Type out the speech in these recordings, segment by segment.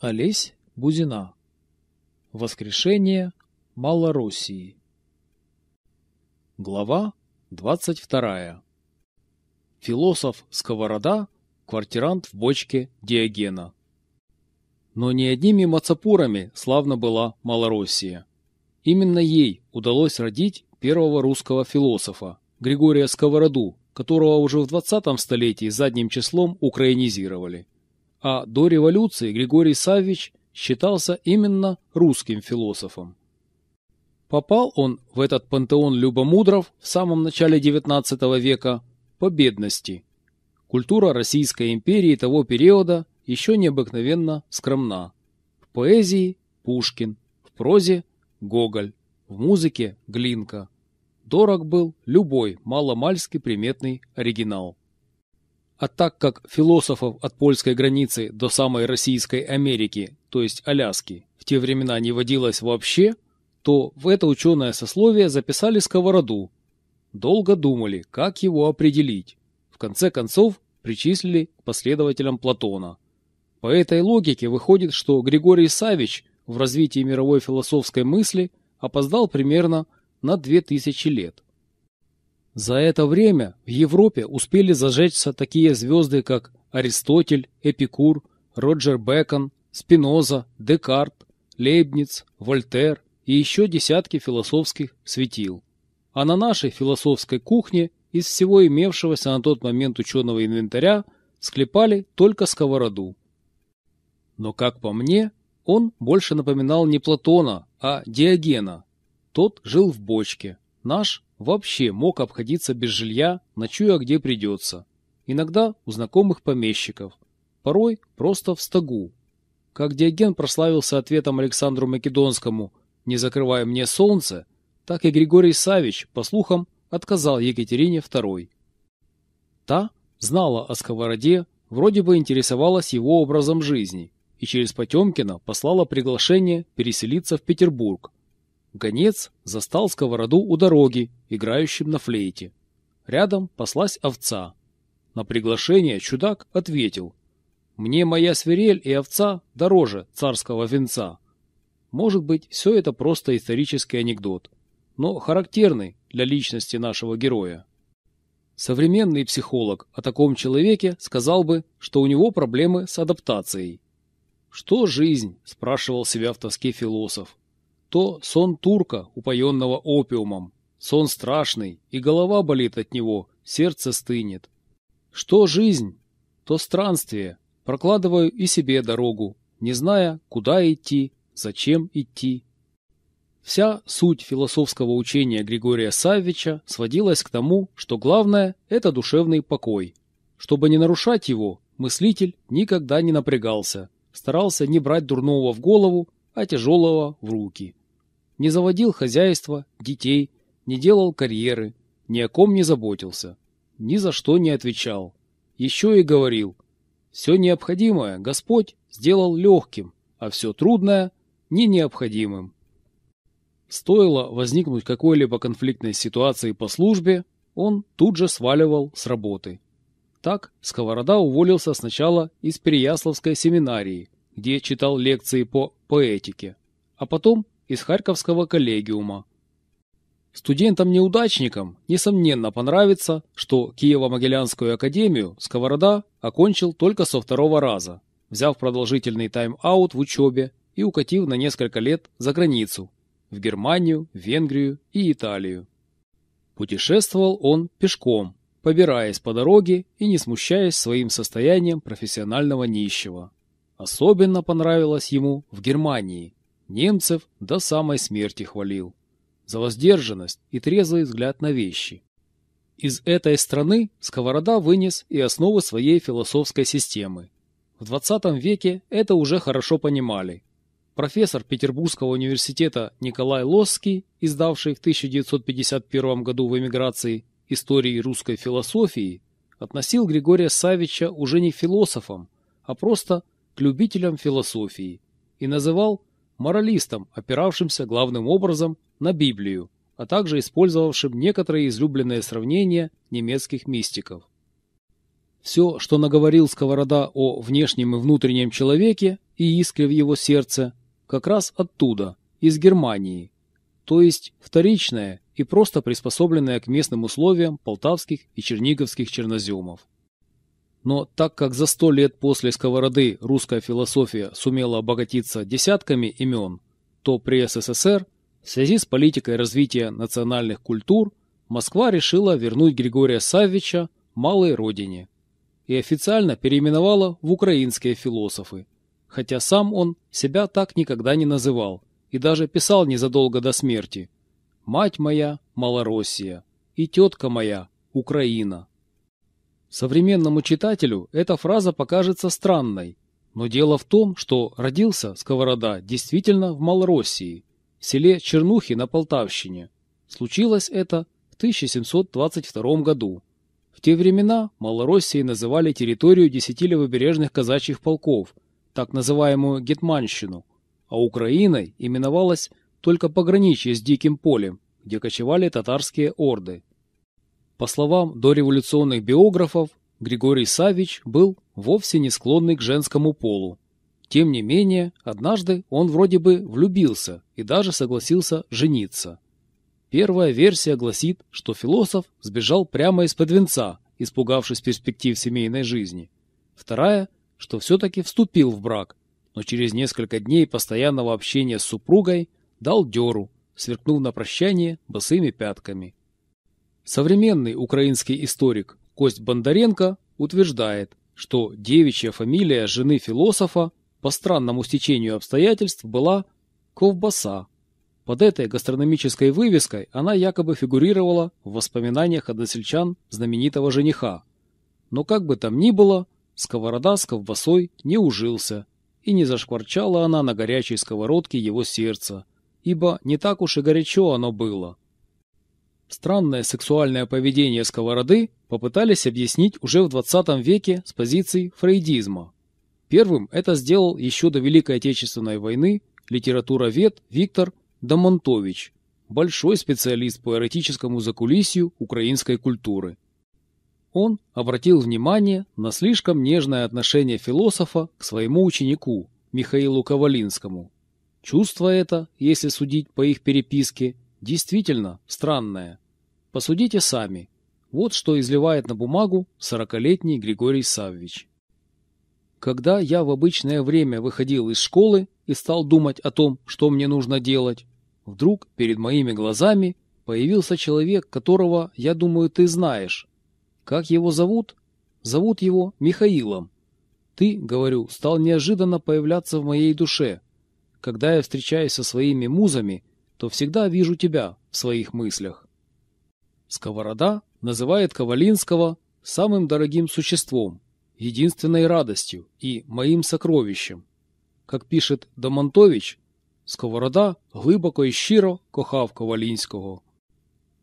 Олесь Бузина. Воскрешение Малороссии. Глава 22. Философ Сковорода, квартирант в бочке Диогена. Но не одними мацапурами славно была Малороссия. Именно ей удалось родить первого русского философа, Григория Сковороду, которого уже в 20 столетии задним числом украинизировали а до революции Григорий Саввич считался именно русским философом. Попал он в этот пантеон любомудров в самом начале XIX века по бедности. Культура Российской империи того периода еще необыкновенно скромна. В поэзии – Пушкин, в прозе – Гоголь, в музыке – Глинка. Дорог был любой маломальски приметный оригинал. А так как философов от польской границы до самой Российской Америки, то есть Аляски, в те времена не водилось вообще, то в это ученое сословие записали сковороду. Долго думали, как его определить. В конце концов, причислили к последователям Платона. По этой логике выходит, что Григорий Савич в развитии мировой философской мысли опоздал примерно на 2000 лет. За это время в Европе успели зажечься такие звезды, как Аристотель, Эпикур, Роджер Бекон, Спиноза, Декарт, Лейбниц, Вольтер и еще десятки философских светил. А на нашей философской кухне из всего имевшегося на тот момент ученого инвентаря склепали только сковороду. Но, как по мне, он больше напоминал не Платона, а Диогена. Тот жил в бочке, наш вообще мог обходиться без жилья, ночуя где придется. Иногда у знакомых помещиков, порой просто в стогу. Как Диоген прославился ответом Александру Македонскому «Не закрывай мне солнце», так и Григорий Савич, по слухам, отказал Екатерине II. Та знала о сковороде, вроде бы интересовалась его образом жизни и через Потемкина послала приглашение переселиться в Петербург, Гонец застал сковороду у дороги, играющим на флейте. Рядом паслась овца. На приглашение чудак ответил. «Мне моя свирель и овца дороже царского венца». Может быть, все это просто исторический анекдот, но характерный для личности нашего героя. Современный психолог о таком человеке сказал бы, что у него проблемы с адаптацией. «Что жизнь?» – спрашивал себя в тоске философ то сон турка, упоенного опиумом, сон страшный, и голова болит от него, сердце стынет. Что жизнь, то странствие, прокладываю и себе дорогу, не зная, куда идти, зачем идти. Вся суть философского учения Григория Саввича сводилась к тому, что главное – это душевный покой. Чтобы не нарушать его, мыслитель никогда не напрягался, старался не брать дурного в голову, а тяжелого в руки не заводил хозяйства, детей, не делал карьеры, ни о ком не заботился, ни за что не отвечал. Еще и говорил, все необходимое Господь сделал легким, а все трудное – не необходимым. Стоило возникнуть какой-либо конфликтной ситуации по службе, он тут же сваливал с работы. Так Сковорода уволился сначала из Переяславской семинарии, где читал лекции по поэтике, а потом из Харьковского коллегиума. Студентам-неудачникам, несомненно, понравится, что Киево-Могилянскую академию Сковорода окончил только со второго раза, взяв продолжительный тайм-аут в учебе и укатив на несколько лет за границу, в Германию, Венгрию и Италию. Путешествовал он пешком, побираясь по дороге и не смущаясь своим состоянием профессионального нищего. Особенно понравилось ему в Германии, Немцев до самой смерти хвалил. За воздержанность и трезвый взгляд на вещи. Из этой страны Сковорода вынес и основы своей философской системы. В 20 веке это уже хорошо понимали. Профессор Петербургского университета Николай Лосский, издавший в 1951 году в эмиграции истории русской философии, относил Григория Савича уже не к философам, а просто к любителям философии и называл моралистом, опиравшимся главным образом на Библию, а также использовавшим некоторые излюбленные сравнения немецких мистиков. Все, что наговорил Сковорода о внешнем и внутреннем человеке, и искре в его сердце как раз оттуда, из Германии, то есть вторичное и просто приспособленное к местным условиям полтавских и черниговских черноземов. Но так как за сто лет после сковороды русская философия сумела обогатиться десятками имен, то при СССР в связи с политикой развития национальных культур Москва решила вернуть Григория Саввича малой родине и официально переименовала в украинские философы, хотя сам он себя так никогда не называл и даже писал незадолго до смерти «Мать моя – Малороссия» и «Тетка моя – Украина». Современному читателю эта фраза покажется странной, но дело в том, что родился Сковорода действительно в Малороссии, в селе Чернухи на Полтавщине. Случилось это в 1722 году. В те времена Малороссией называли территорию десяти левобережных казачьих полков, так называемую Гетманщину, а Украиной именовалась только пограничье с Диким полем, где кочевали татарские орды. По словам дореволюционных биографов, Григорий Савич был вовсе не склонный к женскому полу. Тем не менее, однажды он вроде бы влюбился и даже согласился жениться. Первая версия гласит, что философ сбежал прямо из-под венца, испугавшись перспектив семейной жизни. Вторая, что все-таки вступил в брак, но через несколько дней постоянного общения с супругой дал дёру, сверкнув на прощание босыми пятками. Современный украинский историк Кость Бондаренко утверждает, что девичья фамилия жены философа по странному стечению обстоятельств была Ковбаса. Под этой гастрономической вывеской она якобы фигурировала в воспоминаниях односельчан знаменитого жениха. Но как бы там ни было, сковорода с ковбасой не ужился, и не зашкварчала она на горячей сковородке его сердца, ибо не так уж и горячо оно было. Странное сексуальное поведение сковороды попытались объяснить уже в 20 веке с позиций фрейдизма. Первым это сделал еще до Великой Отечественной войны литературовед Виктор Домонтович, большой специалист по эротическому закулисью украинской культуры. Он обратил внимание на слишком нежное отношение философа к своему ученику Михаилу Ковалинскому. Чувство это, если судить по их переписке, действительно странное. Посудите сами. Вот что изливает на бумагу сорокалетний Григорий Саввич. Когда я в обычное время выходил из школы и стал думать о том, что мне нужно делать, вдруг перед моими глазами появился человек, которого, я думаю, ты знаешь. Как его зовут? Зовут его Михаилом. Ты, говорю, стал неожиданно появляться в моей душе. Когда я встречаюсь со своими музами, то всегда вижу тебя в своих мыслях. Сковорода называет Ковалинского самым дорогим существом, единственной радостью и моим сокровищем. Как пишет Домонтович, Сковорода глибоко і щиро кохав Ковалінського.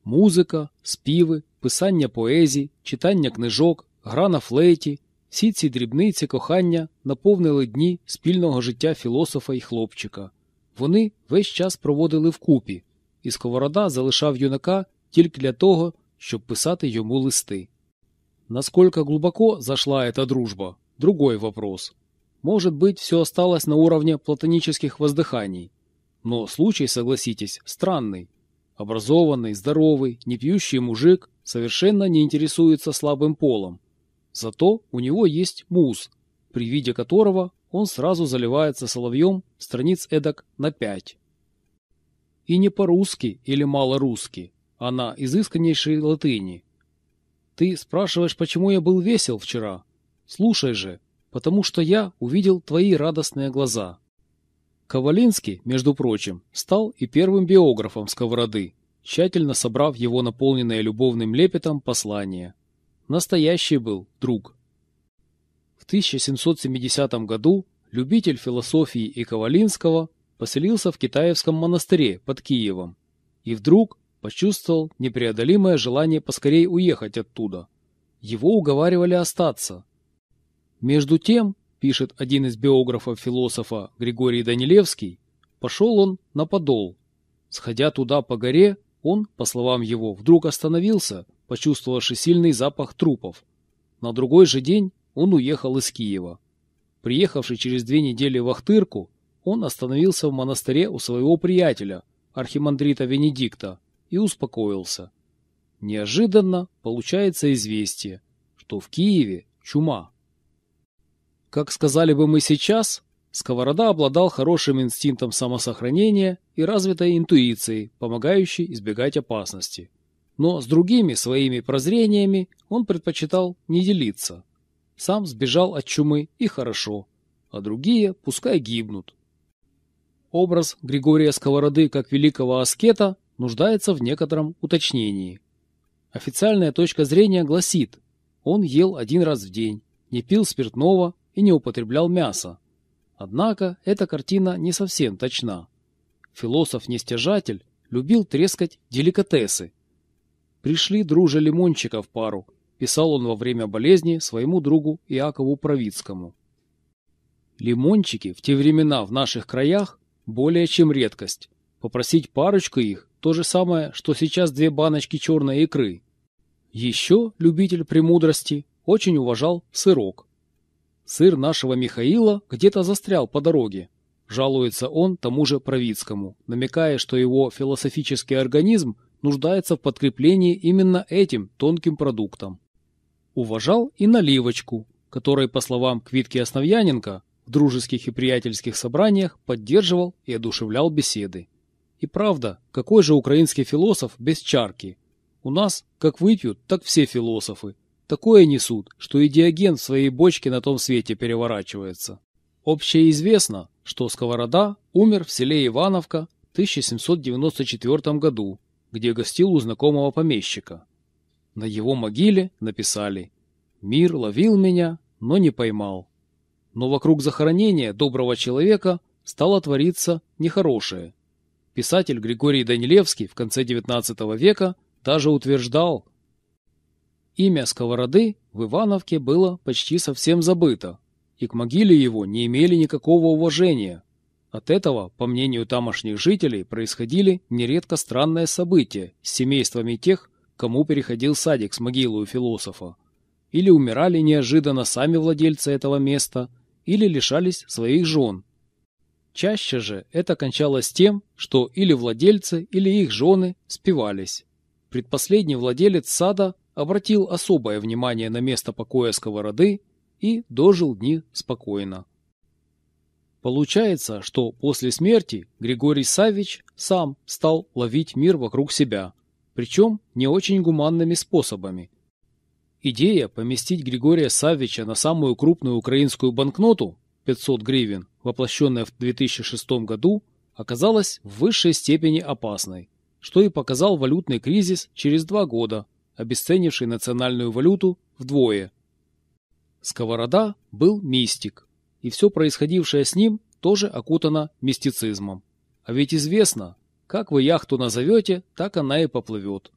Музика, співи, писання поезій, читання книжок, гра на флейті всі ці дрібниці кохання наповнили дні спільного життя філософа і хлопчика. Вони весь час проводили вкупі, і Сковорода залишав юнака тільки для того, щоб писати йому листи. Насколько глубоко зашла эта дружба – другой вопрос. Может быть, все осталось на уровне платонических воздыханий. Но случай, согласитесь, странный. Образованный, здоровый, не пьющий мужик совершенно не интересуется слабым полом. Зато у него есть муз, при виде которого он сразу заливается соловьем страниц эдак на пять. И не по-русски или мало-русски, а на изысканнейшей латыни. Ты спрашиваешь, почему я был весел вчера? Слушай же, потому что я увидел твои радостные глаза. Ковалинский, между прочим, стал и первым биографом Сковороды, тщательно собрав его наполненное любовным лепетом послание. Настоящий был друг. В 1770 году любитель философии и Ковалинского поселился в Китаевском монастыре под Киевом и вдруг почувствовал непреодолимое желание поскорей уехать оттуда. Его уговаривали остаться. Между тем, пишет один из биографов философа Григорий Данилевский, пошел он на Подол. Сходя туда по горе, он, по словам его, вдруг остановился, почувствовавший сильный запах трупов. На другой же день он уехал из Киева. Приехавший через две недели в Ахтырку, он остановился в монастыре у своего приятеля, архимандрита Венедикта, и успокоился. Неожиданно получается известие, что в Киеве чума. Как сказали бы мы сейчас, Сковорода обладал хорошим инстинктом самосохранения и развитой интуицией, помогающей избегать опасности. Но с другими своими прозрениями он предпочитал не делиться. Сам сбежал от чумы и хорошо, а другие пускай гибнут. Образ Григория Сковороды как великого аскета нуждается в некотором уточнении. Официальная точка зрения гласит, он ел один раз в день, не пил спиртного и не употреблял мясо. Однако эта картина не совсем точна. Философ-нестяжатель любил трескать деликатесы. Пришли друже лимончика в пару, писал он во время болезни своему другу Иакову Провицкому. Лимончики в те времена в наших краях более чем редкость. Попросить парочку их – то же самое, что сейчас две баночки черной икры. Еще любитель премудрости очень уважал сырок. Сыр нашего Михаила где-то застрял по дороге. Жалуется он тому же Провицкому, намекая, что его философический организм нуждается в подкреплении именно этим тонким продуктом. Уважал и наливочку, которой, по словам Квитки Основьяненко, в дружеских и приятельских собраниях поддерживал и одушевлял беседы. И правда, какой же украинский философ без чарки – у нас, как выпьют, так все философы. Такое несут, что и Диоген в своей бочке на том свете переворачивается. Общеизвестно, что Сковорода умер в селе Ивановка в 1794 году, где гостил у знакомого помещика. На его могиле написали «Мир ловил меня, но не поймал». Но вокруг захоронения доброго человека стало твориться нехорошее. Писатель Григорий Данилевский в конце XIX века даже утверждал, имя Сковороды в Ивановке было почти совсем забыто, и к могиле его не имели никакого уважения. От этого, по мнению тамошних жителей, происходили нередко странные события с семействами тех, кому переходил садик с могилой у философа. Или умирали неожиданно сами владельцы этого места, или лишались своих жен. Чаще же это кончалось тем, что или владельцы, или их жены спивались. Предпоследний владелец сада обратил особое внимание на место покоя сковороды и дожил дни спокойно. Получается, что после смерти Григорий Савич сам стал ловить мир вокруг себя, причем не очень гуманными способами. Идея поместить Григория Савича на самую крупную украинскую банкноту 500 гривен, воплощенная в 2006 году, оказалась в высшей степени опасной что и показал валютный кризис через два года, обесценивший национальную валюту вдвое. Сковорода был мистик, и все происходившее с ним тоже окутано мистицизмом. А ведь известно, как вы яхту назовете, так она и поплывет.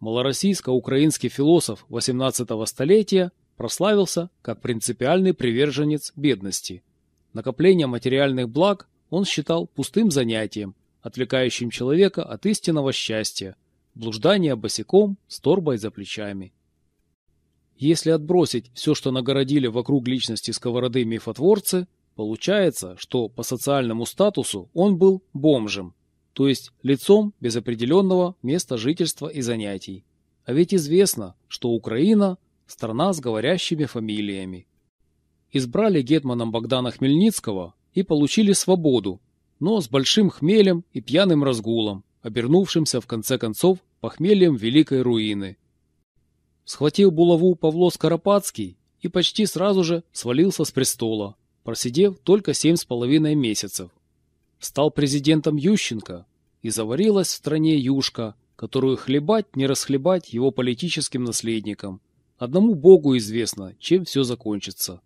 Малороссийско-украинский философ XVIII столетия прославился как принципиальный приверженец бедности. Накопление материальных благ он считал пустым занятием, отвлекающим человека от истинного счастья, блуждания босиком с торбой за плечами. Если отбросить все, что нагородили вокруг личности сковороды мифотворцы, получается, что по социальному статусу он был бомжем, то есть лицом без определенного места жительства и занятий. А ведь известно, что Украина – страна с говорящими фамилиями. Избрали гетманом Богдана Хмельницкого и получили свободу но с большим хмелем и пьяным разгулом, обернувшимся в конце концов похмельем великой руины. Схватил булаву Павло Скоропадский и почти сразу же свалился с престола, просидев только семь с половиной месяцев. Стал президентом Ющенко, и заварилась в стране юшка, которую хлебать не расхлебать его политическим наследникам. Одному богу известно, чем все закончится.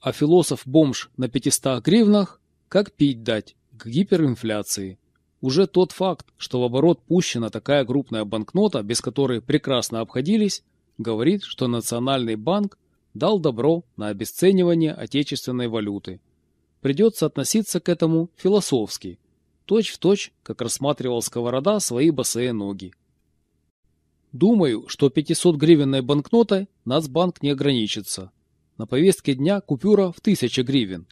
А философ-бомж на 500 гривнах как пить дать, к гиперинфляции. Уже тот факт, что в оборот пущена такая крупная банкнота, без которой прекрасно обходились, говорит, что Национальный банк дал добро на обесценивание отечественной валюты. Придется относиться к этому философски, точь-в-точь, точь, как рассматривал Сковорода свои босые ноги. Думаю, что 500-гривенной банкнотой Нацбанк не ограничится. На повестке дня купюра в 1000 гривен.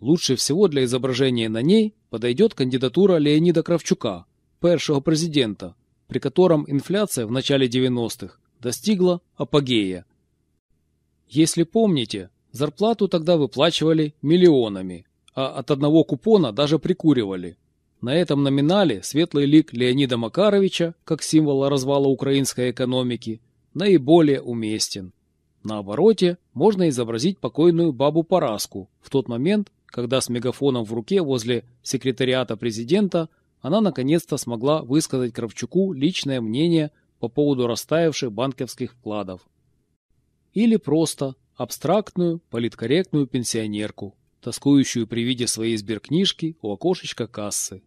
Лучше всего для изображения на ней подойдет кандидатура Леонида Кравчука, першого президента, при котором инфляция в начале 90-х достигла апогея. Если помните, зарплату тогда выплачивали миллионами, а от одного купона даже прикуривали. На этом номинале светлый лик Леонида Макаровича, как символа развала украинской экономики, наиболее уместен. На обороте можно изобразить покойную бабу Параску в тот момент, когда с мегафоном в руке возле секретариата президента она наконец-то смогла высказать Кравчуку личное мнение по поводу растаявших банковских вкладов. Или просто абстрактную, политкорректную пенсионерку, тоскующую при виде своей сберкнижки у окошечка кассы.